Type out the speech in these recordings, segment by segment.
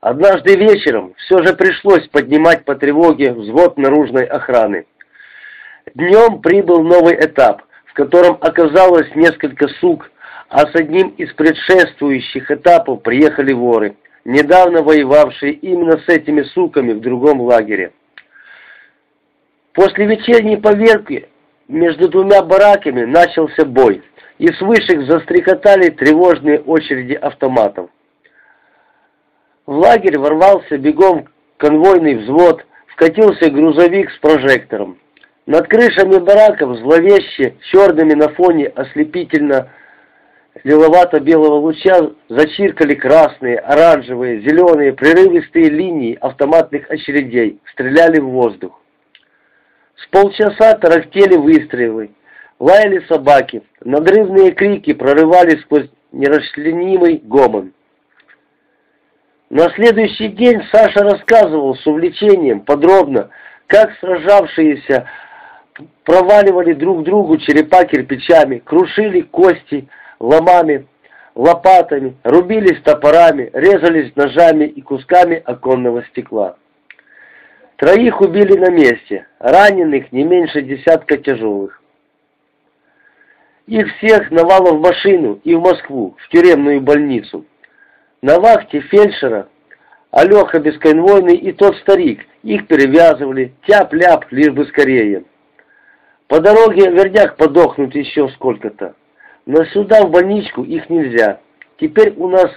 Однажды вечером все же пришлось поднимать по тревоге взвод наружной охраны. Днем прибыл новый этап, в котором оказалось несколько сук, а с одним из предшествующих этапов приехали воры, недавно воевавшие именно с этими суками в другом лагере. После вечерней поверки между двумя бараками начался бой, и с вышек застрекотали тревожные очереди автоматов. В лагерь ворвался бегом конвойный взвод, вкатился грузовик с прожектором. Над крышами бараков зловеще, черными на фоне ослепительно лиловато-белого луча зачиркали красные, оранжевые, зеленые, прерывистые линии автоматных очередей, стреляли в воздух. С полчаса тарахтели выстрелы, лаяли собаки, надрывные крики прорывались сквозь нерасчленимый гомон. На следующий день Саша рассказывал с увлечением подробно, как сражавшиеся проваливали друг другу черепа кирпичами, крушили кости ломами, лопатами, рубились топорами, резались ножами и кусками оконного стекла. Троих убили на месте, раненых не меньше десятка тяжелых. Их всех навало в машину и в Москву, в тюремную больницу. На вахте фельдшера Алеха бесконвойный и тот старик. Их перевязывали, тяп-ляп, лишь бы скорее. По дороге верняк подохнут еще сколько-то. Но сюда, в больничку, их нельзя. Теперь у нас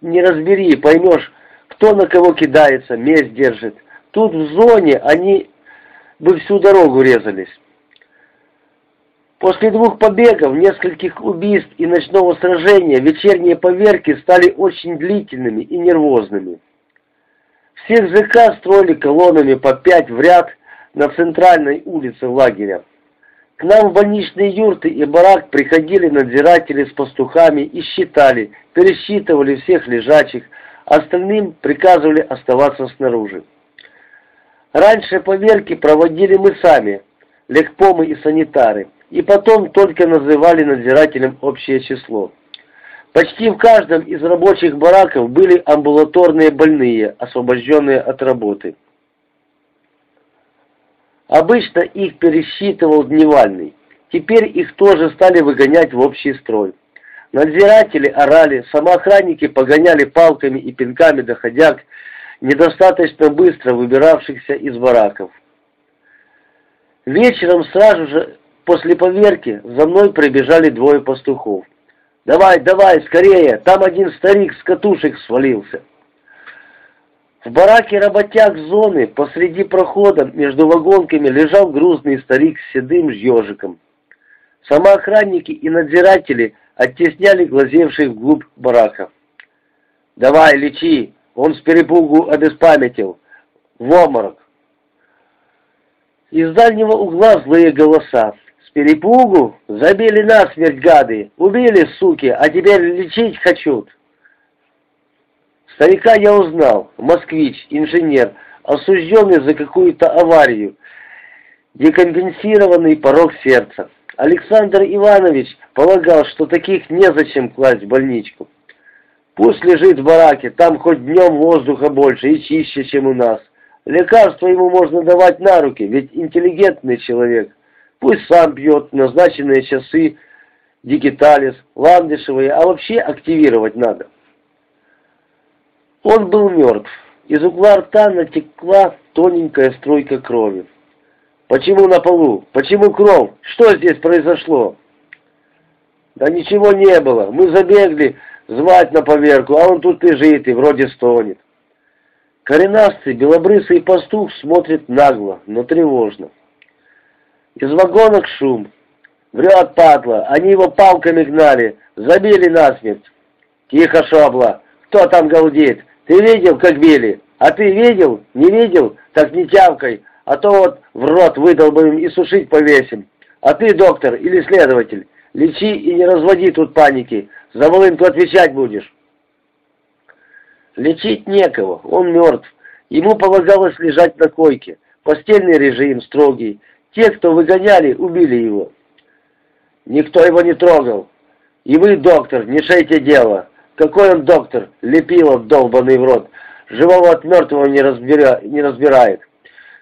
не разбери, поймешь, кто на кого кидается, месть держит. Тут в зоне они бы всю дорогу резались. После двух побегов, нескольких убийств и ночного сражения вечерние поверки стали очень длительными и нервозными. Всех ЗК строили колоннами по пять в ряд на центральной улице лагеря. К нам в больничные юрты и барак приходили надзиратели с пастухами и считали, пересчитывали всех лежачих, остальным приказывали оставаться снаружи. Раньше поверки проводили мы сами, лекпомы и санитары и потом только называли надзирателем общее число. Почти в каждом из рабочих бараков были амбулаторные больные, освобожденные от работы. Обычно их пересчитывал дневальный. Теперь их тоже стали выгонять в общий строй. Надзиратели орали, самоохранники погоняли палками и пинками доходяг, недостаточно быстро выбиравшихся из бараков. Вечером сразу же После поверки за мной прибежали двое пастухов. «Давай, давай, скорее! Там один старик с катушек свалился!» В бараке работяг зоны посреди прохода между вагонками лежал грузный старик с седым ежиком. Самоохранники и надзиратели оттесняли глазевших вглубь барака. «Давай, лечи! Он с перепугу обеспамятил! В обморок!» Из дальнего угла злые голоса перепугу забили насмерть гады, убили, суки, а теперь лечить хочу. Старика я узнал, москвич, инженер, осужденный за какую-то аварию, декомпенсированный порог сердца. Александр Иванович полагал, что таких незачем класть в больничку. Пусть лежит в бараке, там хоть днем воздуха больше и чище, чем у нас. Лекарства ему можно давать на руки, ведь интеллигентный человек. Пусть сам пьет назначенные часы, дигиталис, ландышевые, а вообще активировать надо. Он был мертв. Из угла рта натекла тоненькая струйка крови. Почему на полу? Почему кровь? Что здесь произошло? Да ничего не было. Мы забегли звать на поверку, а он тут лежит и вроде стонет. Коренастый, белобрысый пастух смотрит нагло, но тревожно. Из вагонок шум. Врет, падла, они его палками гнали, забили насмерть. Тихо, шобла, кто там галдит? Ты видел, как били? А ты видел? Не видел? Так не тявкой, а то вот в рот выдолбаем и сушить повесим. А ты, доктор или следователь, лечи и не разводи тут паники, за волынку отвечать будешь. Лечить некого, он мертв. Ему полагалось лежать на койке. Постельный режим строгий, те, кто выгоняли, убили его. Никто его не трогал. И вы, доктор, не шейте дело. Какой он доктор? Лепилов, долбанный в рот. живого от мертвого не, разбира, не разбирает.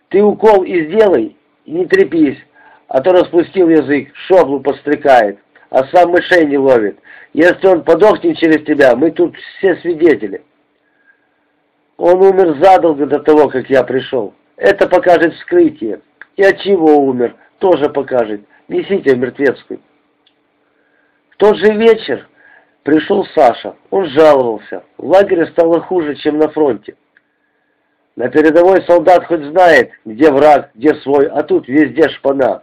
Ты укол и сделай, и не трепись, а то распустил язык, шоблу подстрекает, а сам мышей не ловит. Если он подохнет через тебя, мы тут все свидетели. Он умер задолго до того, как я пришел. Это покажет вскрытие. И от чего умер, тоже покажет. Несите в мертвецкую. В тот же вечер пришел Саша. Он жаловался. В лагере стало хуже, чем на фронте. На передовой солдат хоть знает, где враг, где свой, а тут везде шпана.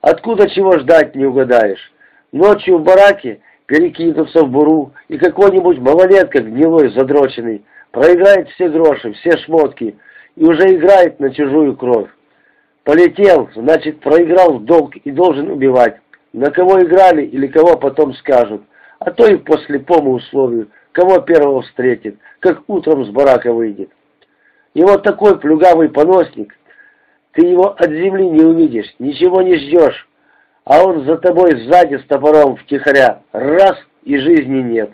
Откуда чего ждать не угадаешь. Ночью в бараке перекинутся в буру, и какой-нибудь малолетка гнилой, задроченный, проиграет все гроши, все шмотки, и уже играет на чужую кровь. Полетел, значит, проиграл в долг и должен убивать. На кого играли или кого потом скажут. А то и по слепому условию, кого первого встретит, как утром с барака выйдет. И вот такой плюгавый поносник, ты его от земли не увидишь, ничего не ждешь, а он за тобой сзади с топором втихаря, раз и жизни нет.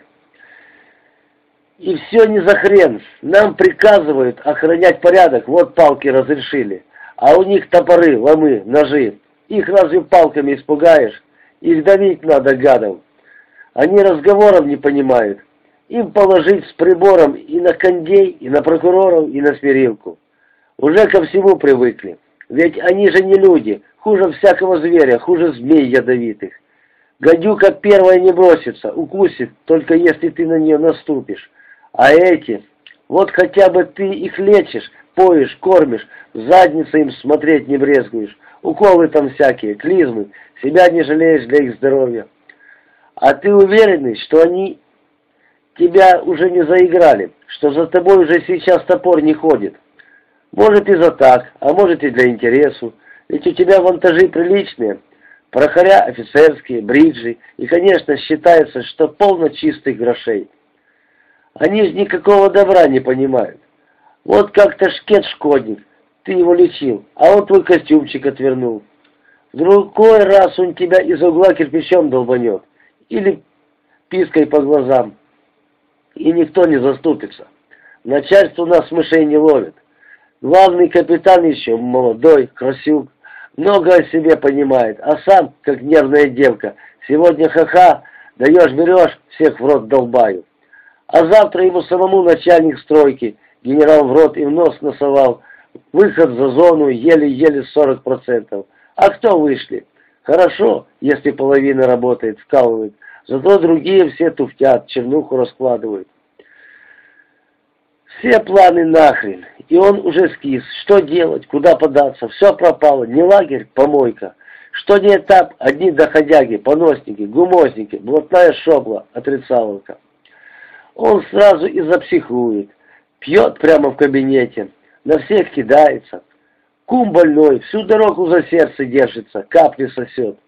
И все не за хрен, нам приказывают охранять порядок, вот палки разрешили, а у них топоры, ломы, ножи, их разве палками испугаешь? Их давить надо, гадов. Они разговоров не понимают. Им положить с прибором и на кондей, и на прокуроров, и на смирилку. Уже ко всему привыкли. Ведь они же не люди, хуже всякого зверя, хуже змей ядовитых. Гадюка первая не бросится, укусит, только если ты на нее наступишь. А эти, вот хотя бы ты их лечишь, поешь, кормишь, в им смотреть не брезгуешь. Уколы там всякие, клизмы, себя не жалеешь для их здоровья. А ты уверенный, что они тебя уже не заиграли, что за тобой уже сейчас топор не ходит? Может и за так, а может и для интересу. Ведь у тебя вантажи приличные, прохоря офицерские, бриджи, и, конечно, считается, что полно чистых грошей. Они же никакого добра не понимают. Вот как-то шкет-шкодник, ты его лечил, а он твой костюмчик отвернул. В другой раз он тебя из угла кирпичом долбанет или пиской по глазам, и никто не заступится. Начальство у нас мышей не ловит. Главный капитан еще молодой, красюк, много о себе понимает, а сам, как нервная девка, сегодня ха-ха, даешь-берешь, всех в рот долбаю. А завтра ему самому начальник стройки, генерал в рот и в нос носовал, выход за зону еле-еле 40%. А кто вышли? Хорошо, если половина работает, вкалывает, зато другие все туфтят, чернуху раскладывают. Все планы нахрен, и он уже скис. Что делать, куда податься, все пропало, не лагерь, помойка. Что не этап, одни доходяги, поносники, гумозники, блатная шобла, отрицаловка. Он сразу и запсихует, пьет прямо в кабинете, на всех кидается. Кум больной, всю дорогу за сердце держится, капли сосет.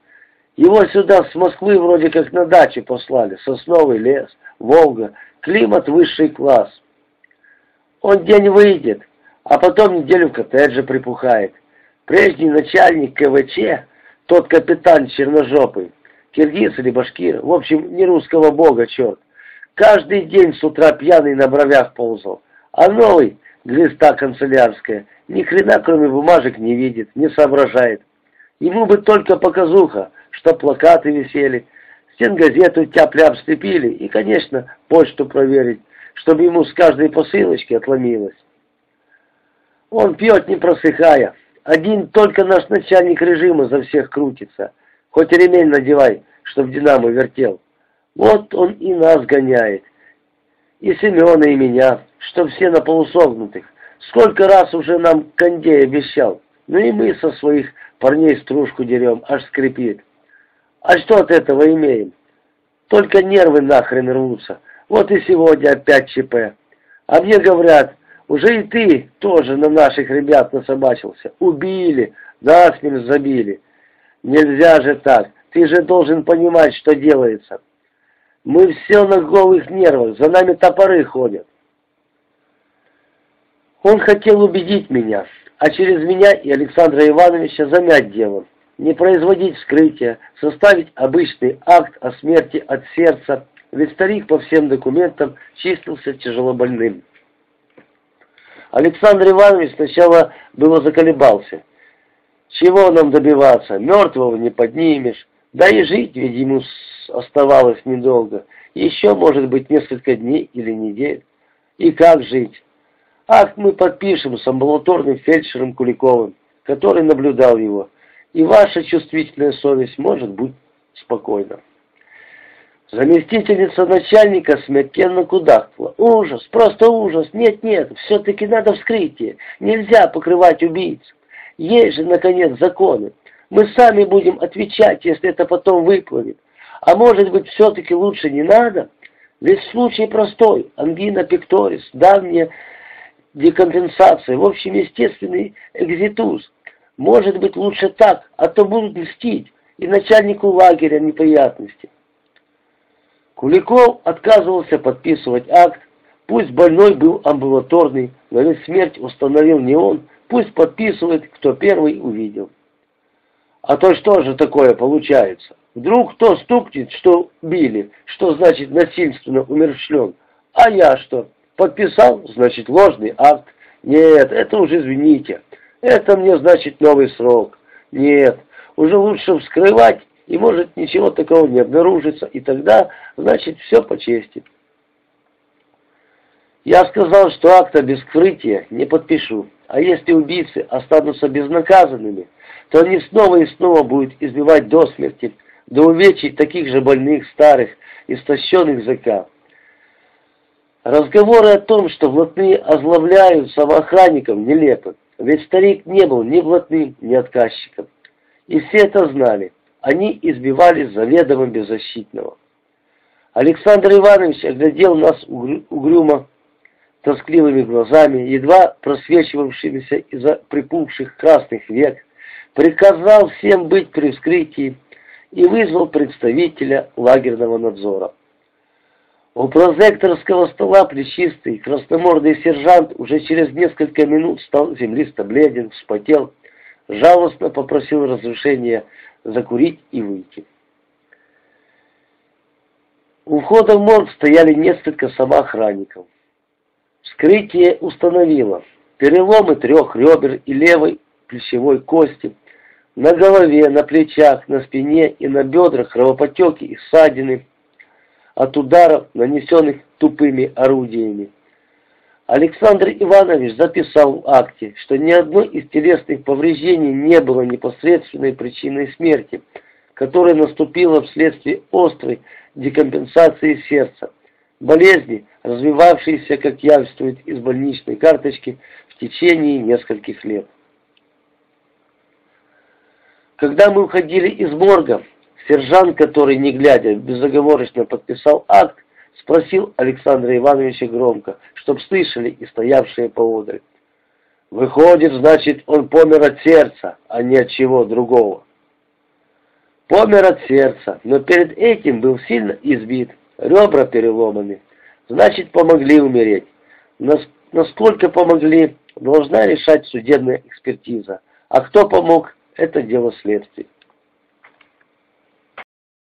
Его сюда с Москвы вроде как на даче послали, сосновый лес, Волга, климат высший класс. Он день выйдет, а потом неделю в коттедже припухает. Прежний начальник КВЧ, тот капитан черножопый, киргиз или башкир, в общем, не русского бога, черт. Каждый день с утра пьяный на бровях ползал, а новый, глиста канцелярская, ни хрена кроме бумажек не видит, не соображает. Ему бы только показуха, что плакаты висели, стенгазету тяпля обстепили и, конечно, почту проверить, чтобы ему с каждой посылочки отломилось. Он пьет не просыхая. Один только наш начальник режима за всех крутится. Хоть ремень надевай, чтоб динамо вертел. Вот он и нас гоняет. И Семена, и меня, чтоб все на полусогнутых. Сколько раз уже нам кондей обещал. Ну и мы со своих парней стружку дерем, аж скрипит. А что от этого имеем? Только нервы нахрен рвутся. Вот и сегодня опять ЧП. А мне говорят, уже и ты тоже на наших ребят насобачился. Убили, насмерть забили. Нельзя же так. Ты же должен понимать, что делается. Мы все на голых нервах, за нами топоры ходят. Он хотел убедить меня, а через меня и Александра Ивановича замять дело. Не производить вскрытия, составить обычный акт о смерти от сердца, ведь старик по всем документам числился тяжелобольным. Александр Иванович сначала было заколебался. Чего нам добиваться? Мертвого не поднимешь. Да и жить, ведь ему оставалось недолго. Еще, может быть, несколько дней или недель. И как жить? Акт мы подпишем с амбулаторным фельдшером Куликовым, который наблюдал его. И ваша чувствительная совесть может быть спокойна. Заместительница начальника смертельно кудахтала. Ужас, просто ужас. Нет, нет, все-таки надо вскрытие. Нельзя покрывать убийц. Есть же, наконец, законы. Мы сами будем отвечать, если это потом выплывет. А может быть, все-таки лучше не надо? Ведь случай простой. Ангина пекторис, давняя декомпенсация, в общем, естественный экзитуз. Может быть, лучше так, а то будут мстить и начальнику лагеря неприятности. Куликов отказывался подписывать акт, пусть больной был амбулаторный, но ведь смерть установил не он, Пусть подписывает, кто первый увидел. А то что же такое получается? Вдруг кто стукнет, что били, что значит насильственно умершлен. А я что? Подписал, значит ложный акт. Нет, это уже извините. Это мне значит новый срок. Нет, уже лучше вскрывать, и может ничего такого не обнаружится, и тогда, значит, все по чести. Я сказал, что акта без вскрытия не подпишу. А если убийцы останутся безнаказанными, то они снова и снова будут избивать до смерти, до увечий таких же больных, старых, истощенных ЗК. Разговоры о том, что блатные озловляют самоохранников, нелепы. Ведь старик не был ни блатным, ни отказчиком. И все это знали. Они избивали заведомо беззащитного. Александр Иванович оглядел нас угрюмо тоскливыми глазами, едва просвечивавшимися из-за припухших красных век, приказал всем быть при вскрытии и вызвал представителя лагерного надзора. У прозекторского стола плечистый, красномордый сержант уже через несколько минут стал землисто бледен, вспотел, жалостно попросил разрешения закурить и выйти. У входа в морг стояли несколько самоохранников. Вскрытие установило переломы трех ребер и левой плечевой кости, на голове, на плечах, на спине и на бедрах кровопотеки и ссадины от ударов, нанесенных тупыми орудиями. Александр Иванович записал в акте, что ни одной из телесных повреждений не было непосредственной причиной смерти, которая наступила вследствие острой декомпенсации сердца, болезни, развивавшиеся, как явствует из больничной карточки, в течение нескольких лет. Когда мы уходили из морга, сержант, который, не глядя, безоговорочно подписал акт, спросил Александра Ивановича громко, чтоб слышали и стоявшие поодаль. Выходит, значит, он помер от сердца, а не от чего другого. Помер от сердца, но перед этим был сильно избит, ребра переломаны. Значит, помогли умереть. Насколько помогли, должна решать судебная экспертиза. А кто помог, это дело следствия.